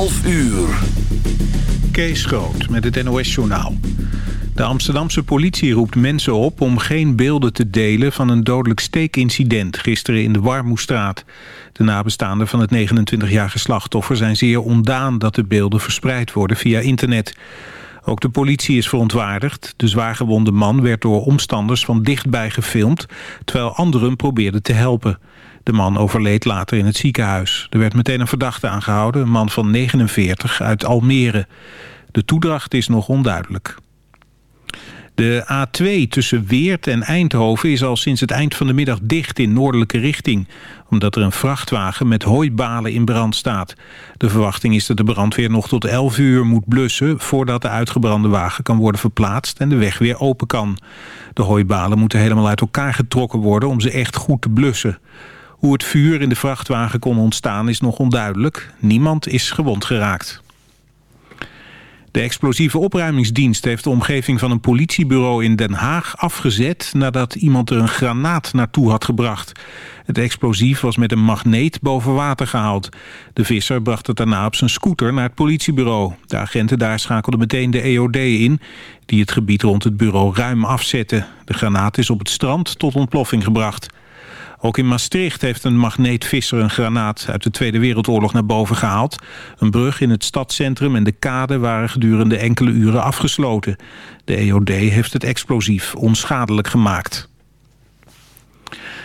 11 uur. Kees Groot met het NOS-journaal. De Amsterdamse politie roept mensen op om geen beelden te delen... van een dodelijk steekincident gisteren in de Warmoestraat. De nabestaanden van het 29-jarige slachtoffer zijn zeer ondaan... dat de beelden verspreid worden via internet. Ook de politie is verontwaardigd. De zwaargewonde man werd door omstanders van dichtbij gefilmd... terwijl anderen probeerden te helpen. De man overleed later in het ziekenhuis. Er werd meteen een verdachte aangehouden, een man van 49 uit Almere. De toedracht is nog onduidelijk. De A2 tussen Weert en Eindhoven is al sinds het eind van de middag dicht in noordelijke richting, omdat er een vrachtwagen met hooibalen in brand staat. De verwachting is dat de brandweer nog tot 11 uur moet blussen voordat de uitgebrande wagen kan worden verplaatst en de weg weer open kan. De hooibalen moeten helemaal uit elkaar getrokken worden om ze echt goed te blussen. Hoe het vuur in de vrachtwagen kon ontstaan is nog onduidelijk. Niemand is gewond geraakt. De explosieve opruimingsdienst heeft de omgeving van een politiebureau in Den Haag afgezet nadat iemand er een granaat naartoe had gebracht. Het explosief was met een magneet boven water gehaald. De visser bracht het daarna op zijn scooter naar het politiebureau. De agenten daar schakelden meteen de EOD in, die het gebied rond het bureau ruim afzette. De granaat is op het strand tot ontploffing gebracht. Ook in Maastricht heeft een magneetvisser een granaat uit de Tweede Wereldoorlog naar boven gehaald. Een brug in het stadscentrum en de kade waren gedurende enkele uren afgesloten. De EOD heeft het explosief onschadelijk gemaakt.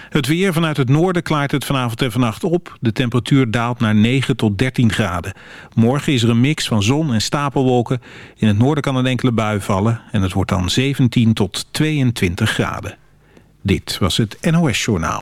Het weer vanuit het noorden klaart het vanavond en vannacht op. De temperatuur daalt naar 9 tot 13 graden. Morgen is er een mix van zon en stapelwolken. In het noorden kan een enkele bui vallen. En het wordt dan 17 tot 22 graden. Dit was het NOS Journaal.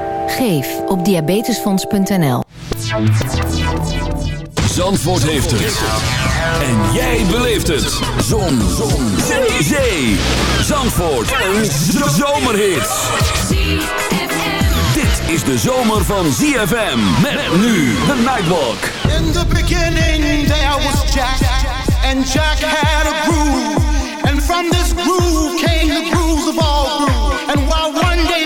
Geef op diabetesfonds.nl. Zandvoort heeft het. En jij beleeft het. Zon. Zon. Zee. Zee. Zandvoort. Een zomerhit. Dit is de zomer van ZFM. Met nu de Nightwalk. In the beginning there was Jack. And Jack had a groove. And from this groove came the grooves of all grooves. And while one day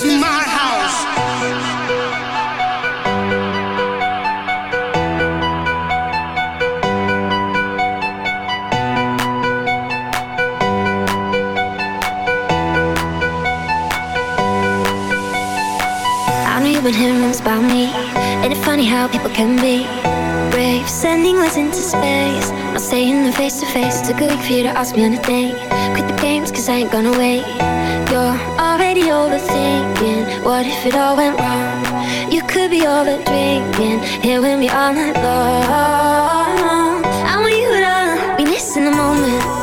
About me. Ain't it funny how people can be brave? Sending letters into space. Not saying them face to face. Too good for you to ask me on a date. Quit the games, cause I ain't gonna wait. You're already overthinking. What if it all went wrong? You could be over drinking. Here with me all night long. I want you to be missing the moment.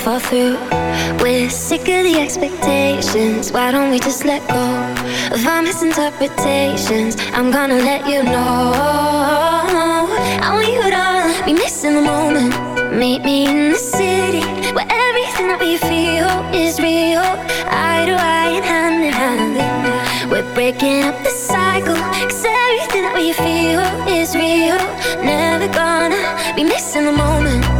fall through. We're sick of the expectations. Why don't we just let go of our misinterpretations? I'm gonna let you know. I want you to be missing the moment. Meet me in the city where everything that we feel is real. Eye to eye and hand in hand. We're breaking up the cycle. Cause everything that we feel is real. Never gonna be missing the moment.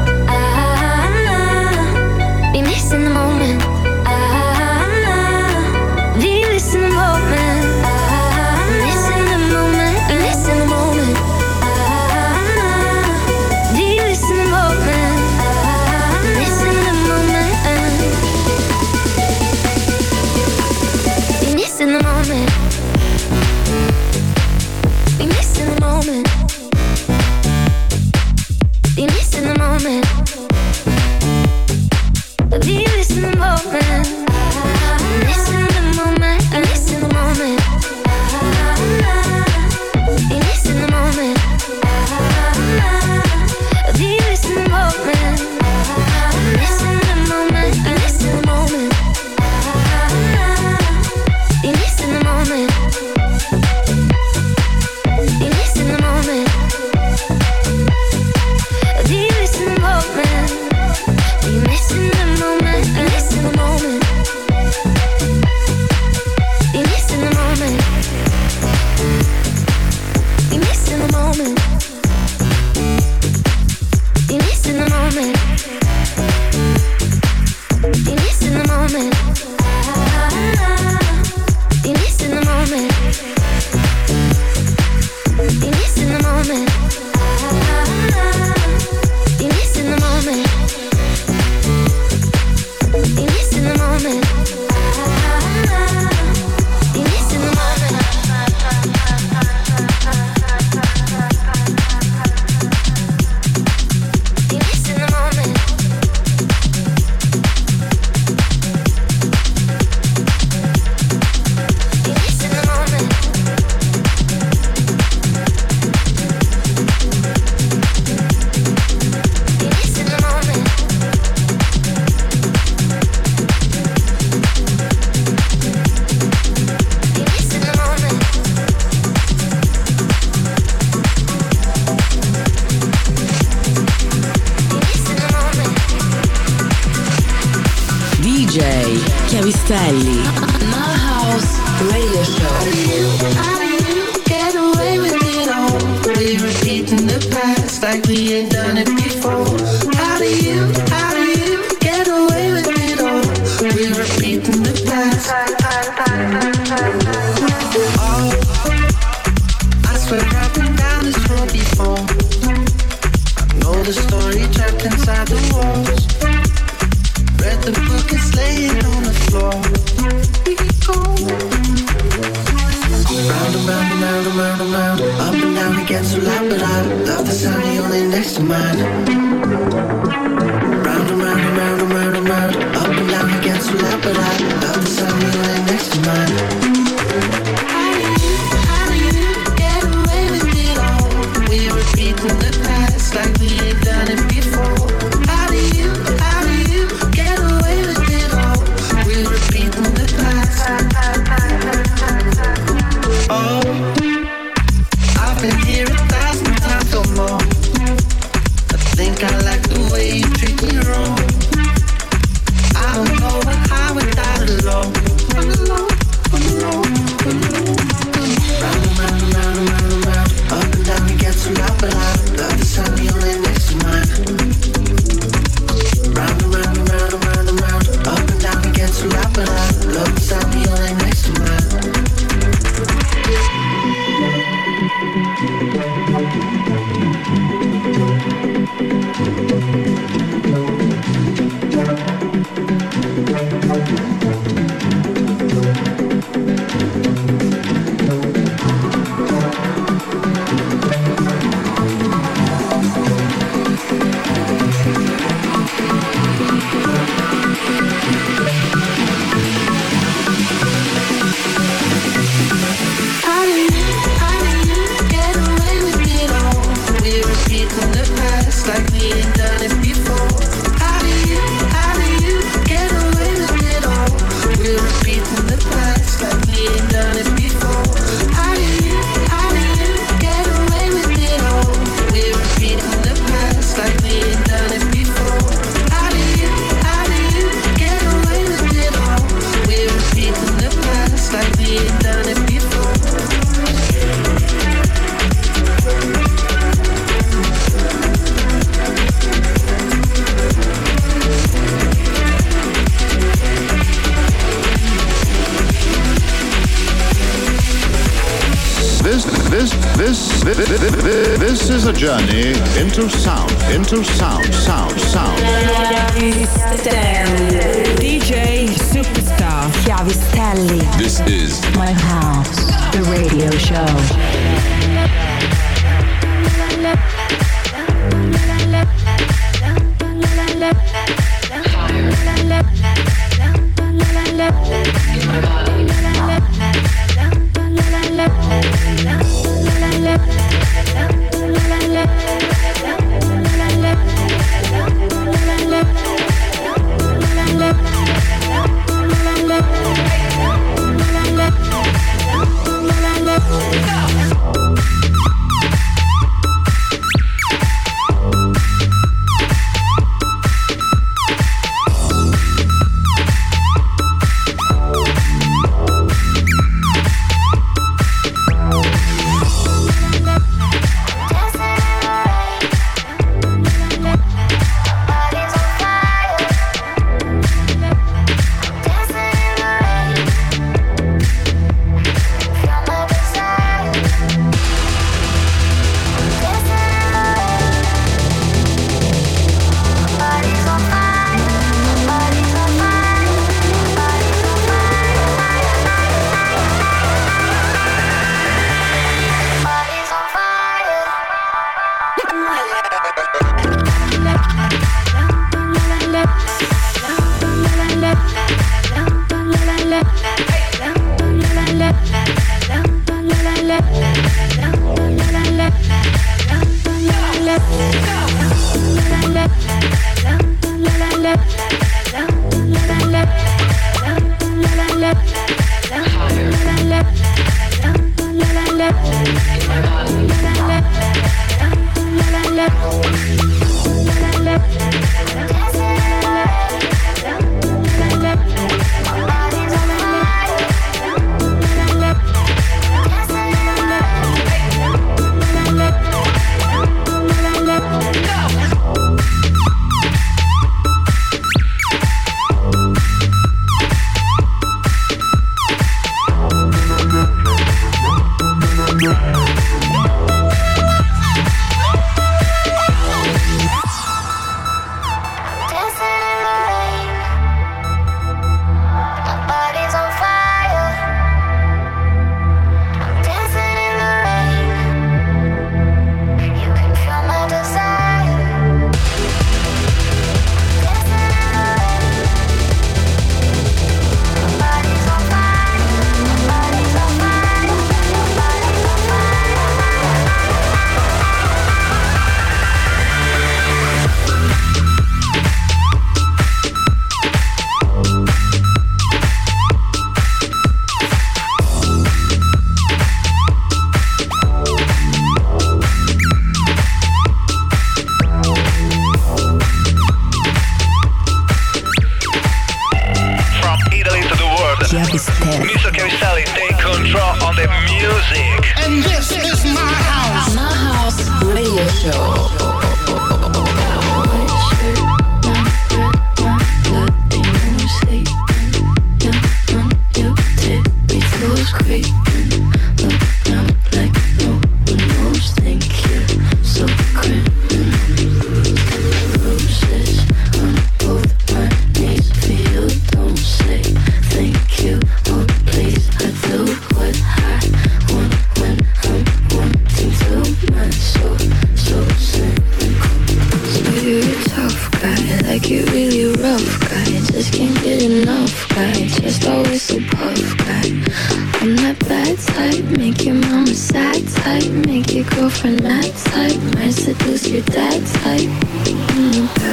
I'm that bad type, make your mama sad type, make your girlfriend mad type, might seduce your dad type. Mm-hmm.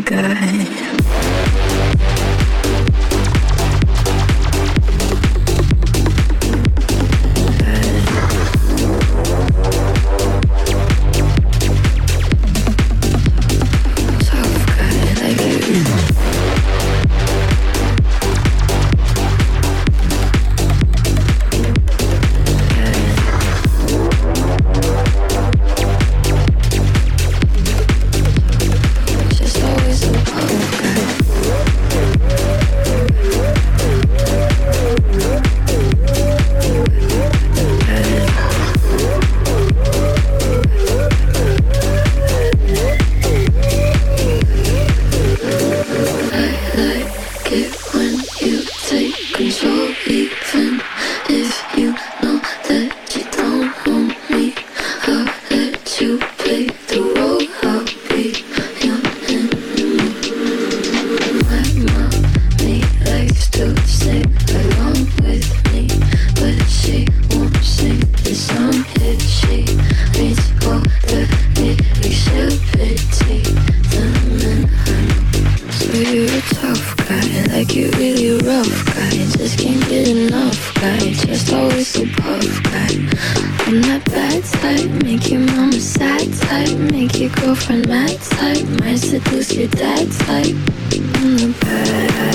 Good. It's like in the bed.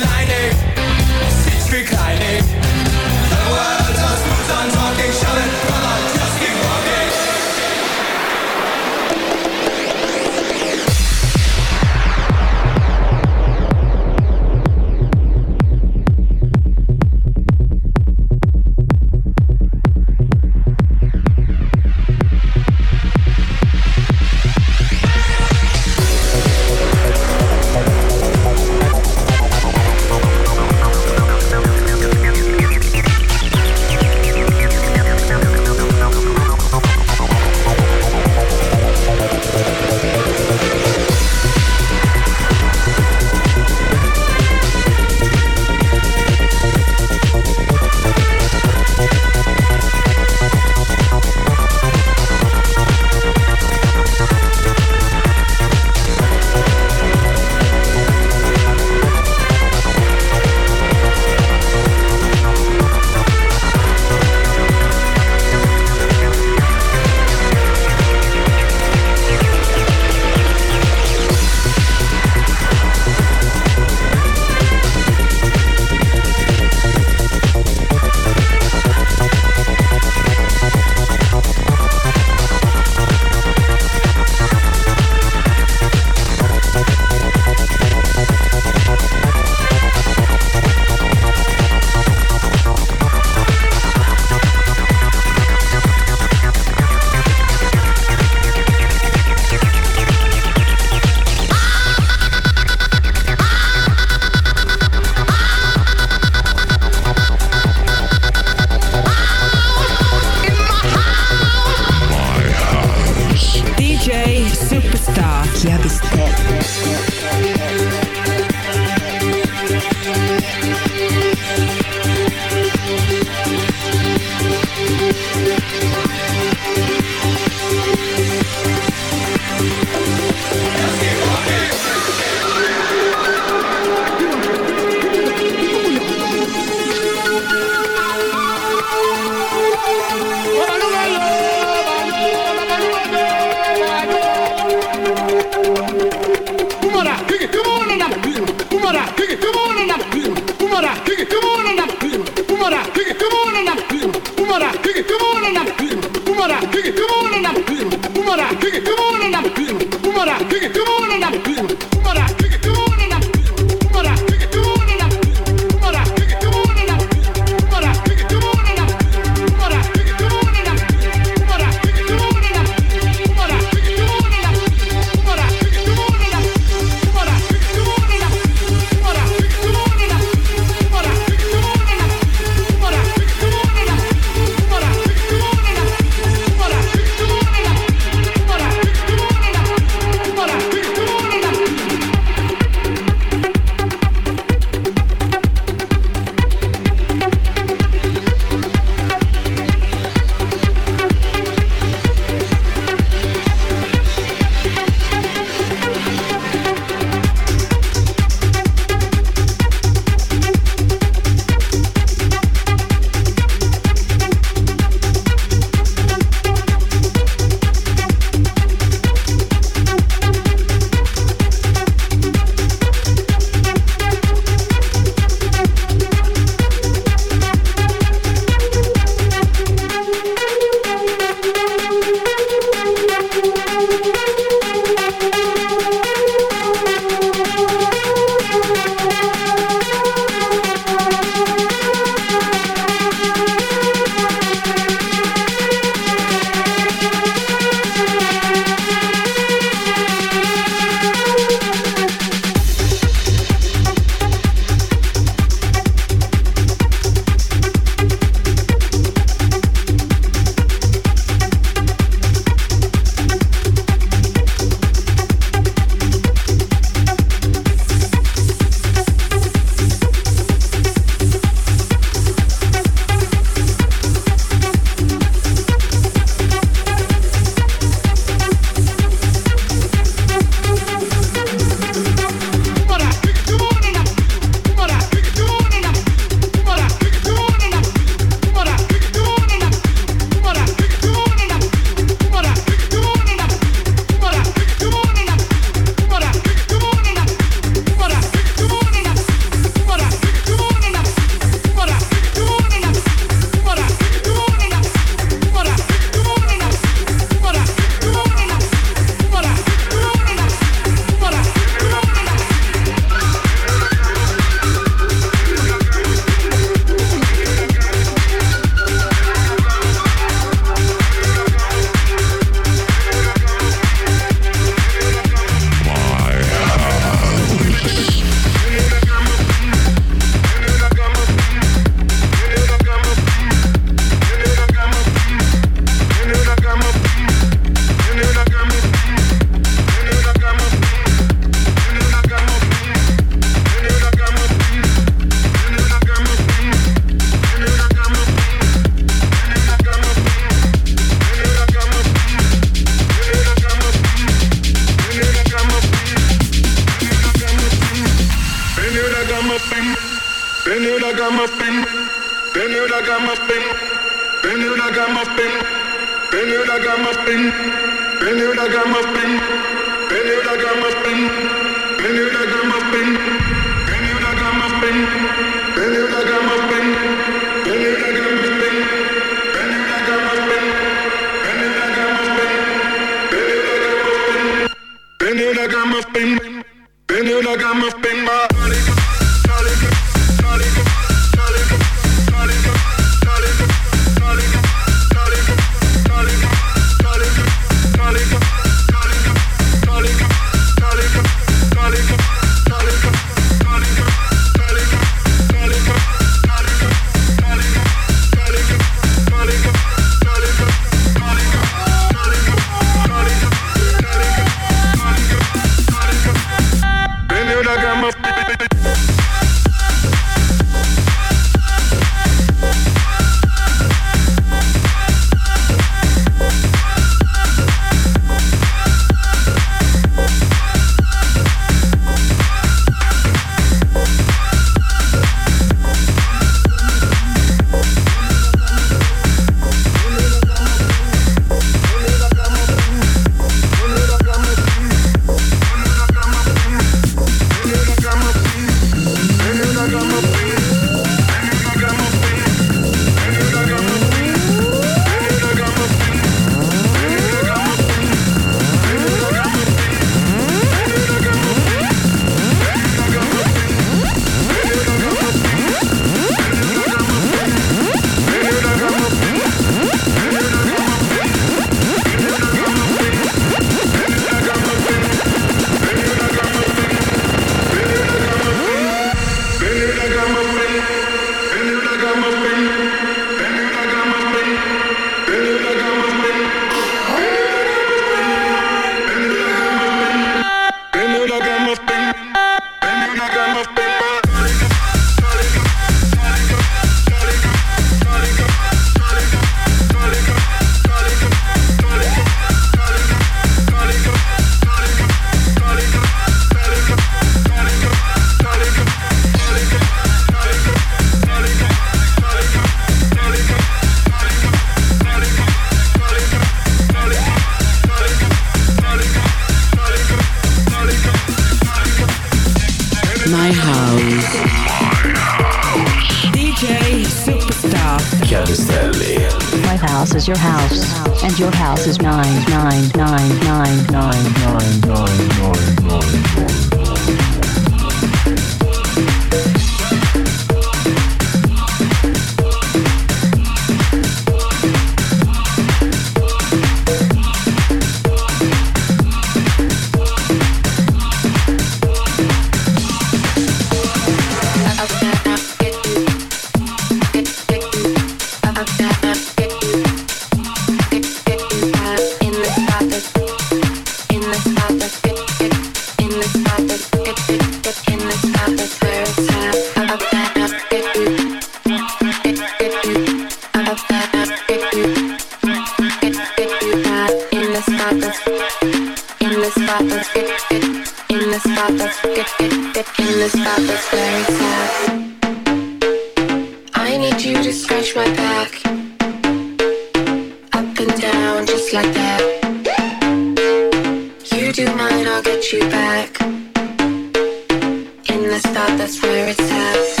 this thought, that's where it's at.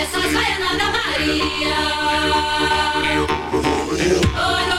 Essas baianas da Maria. Oi,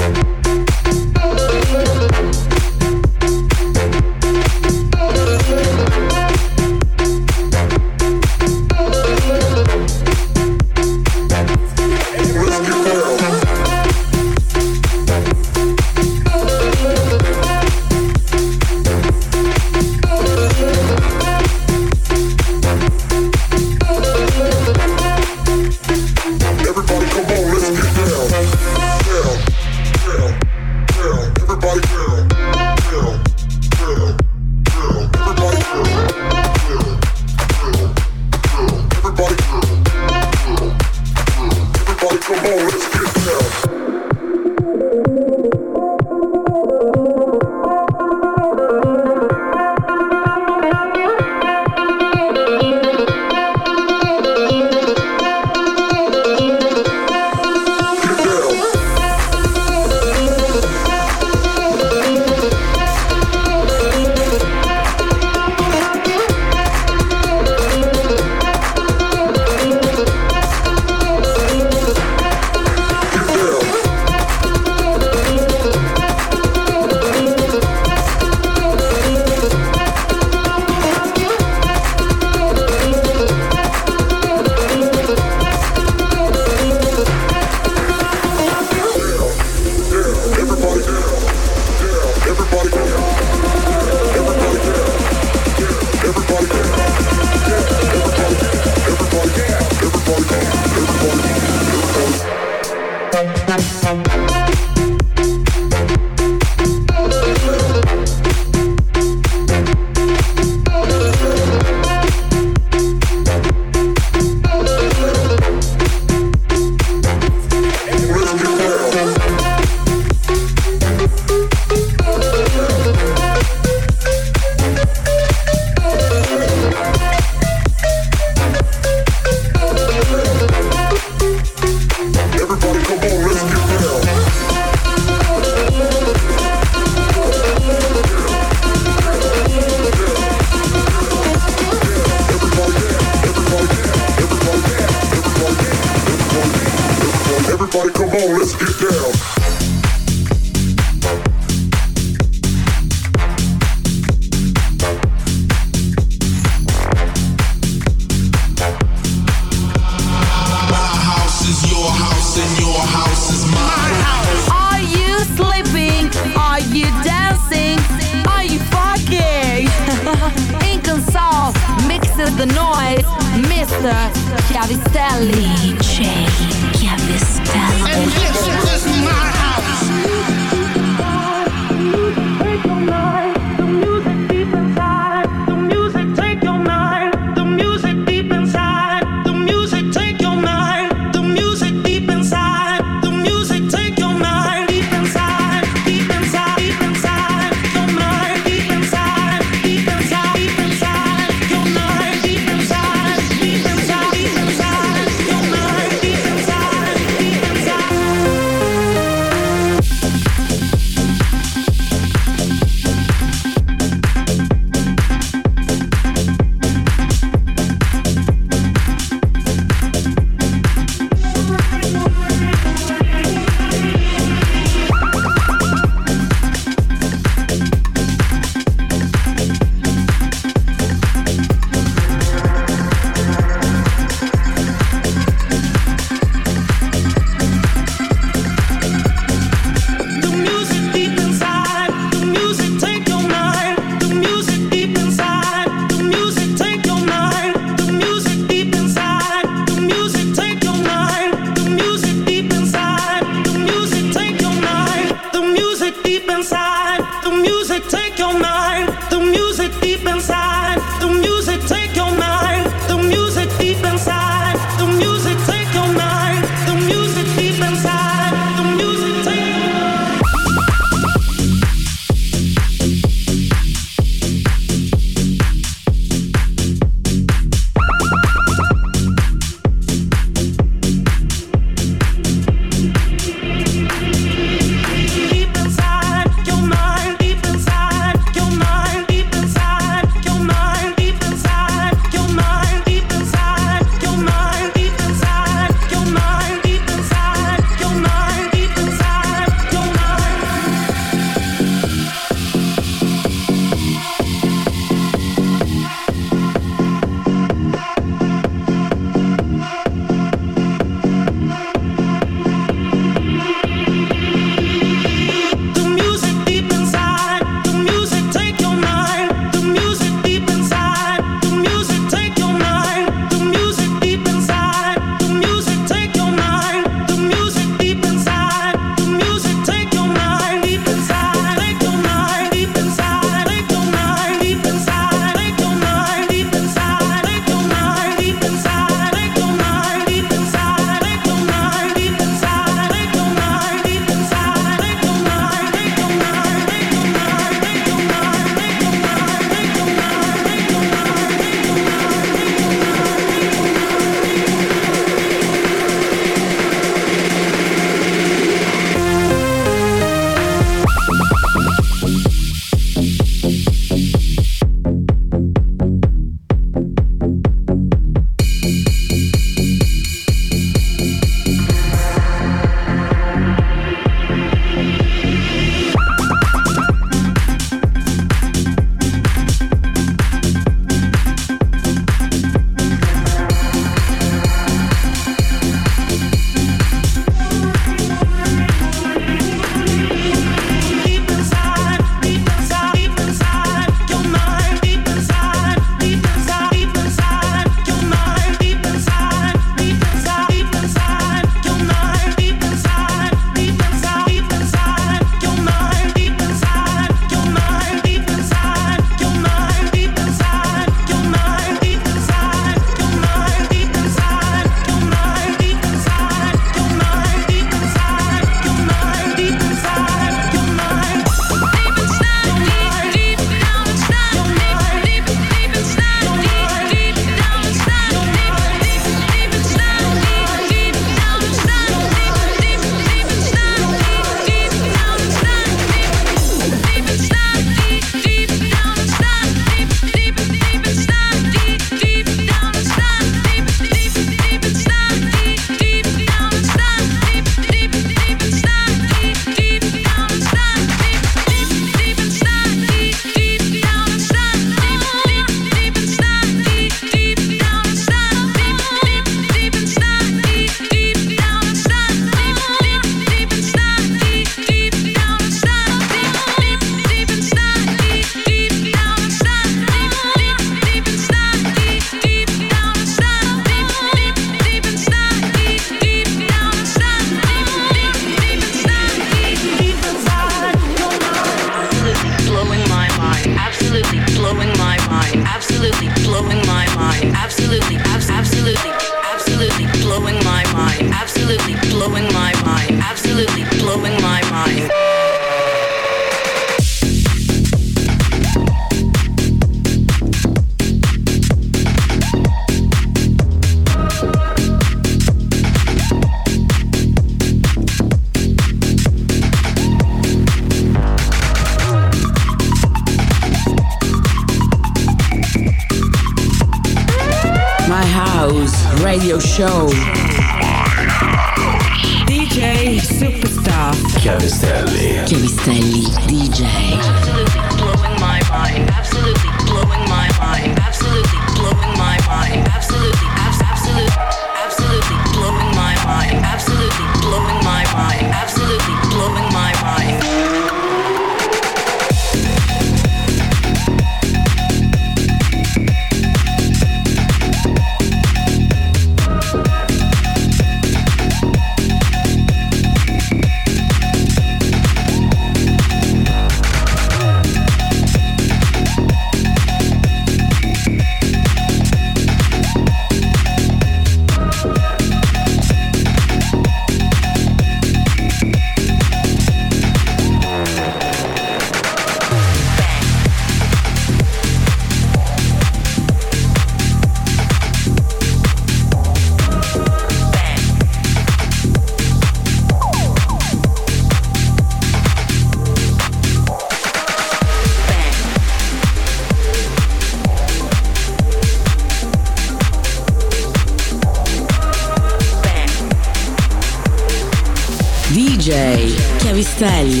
Felli.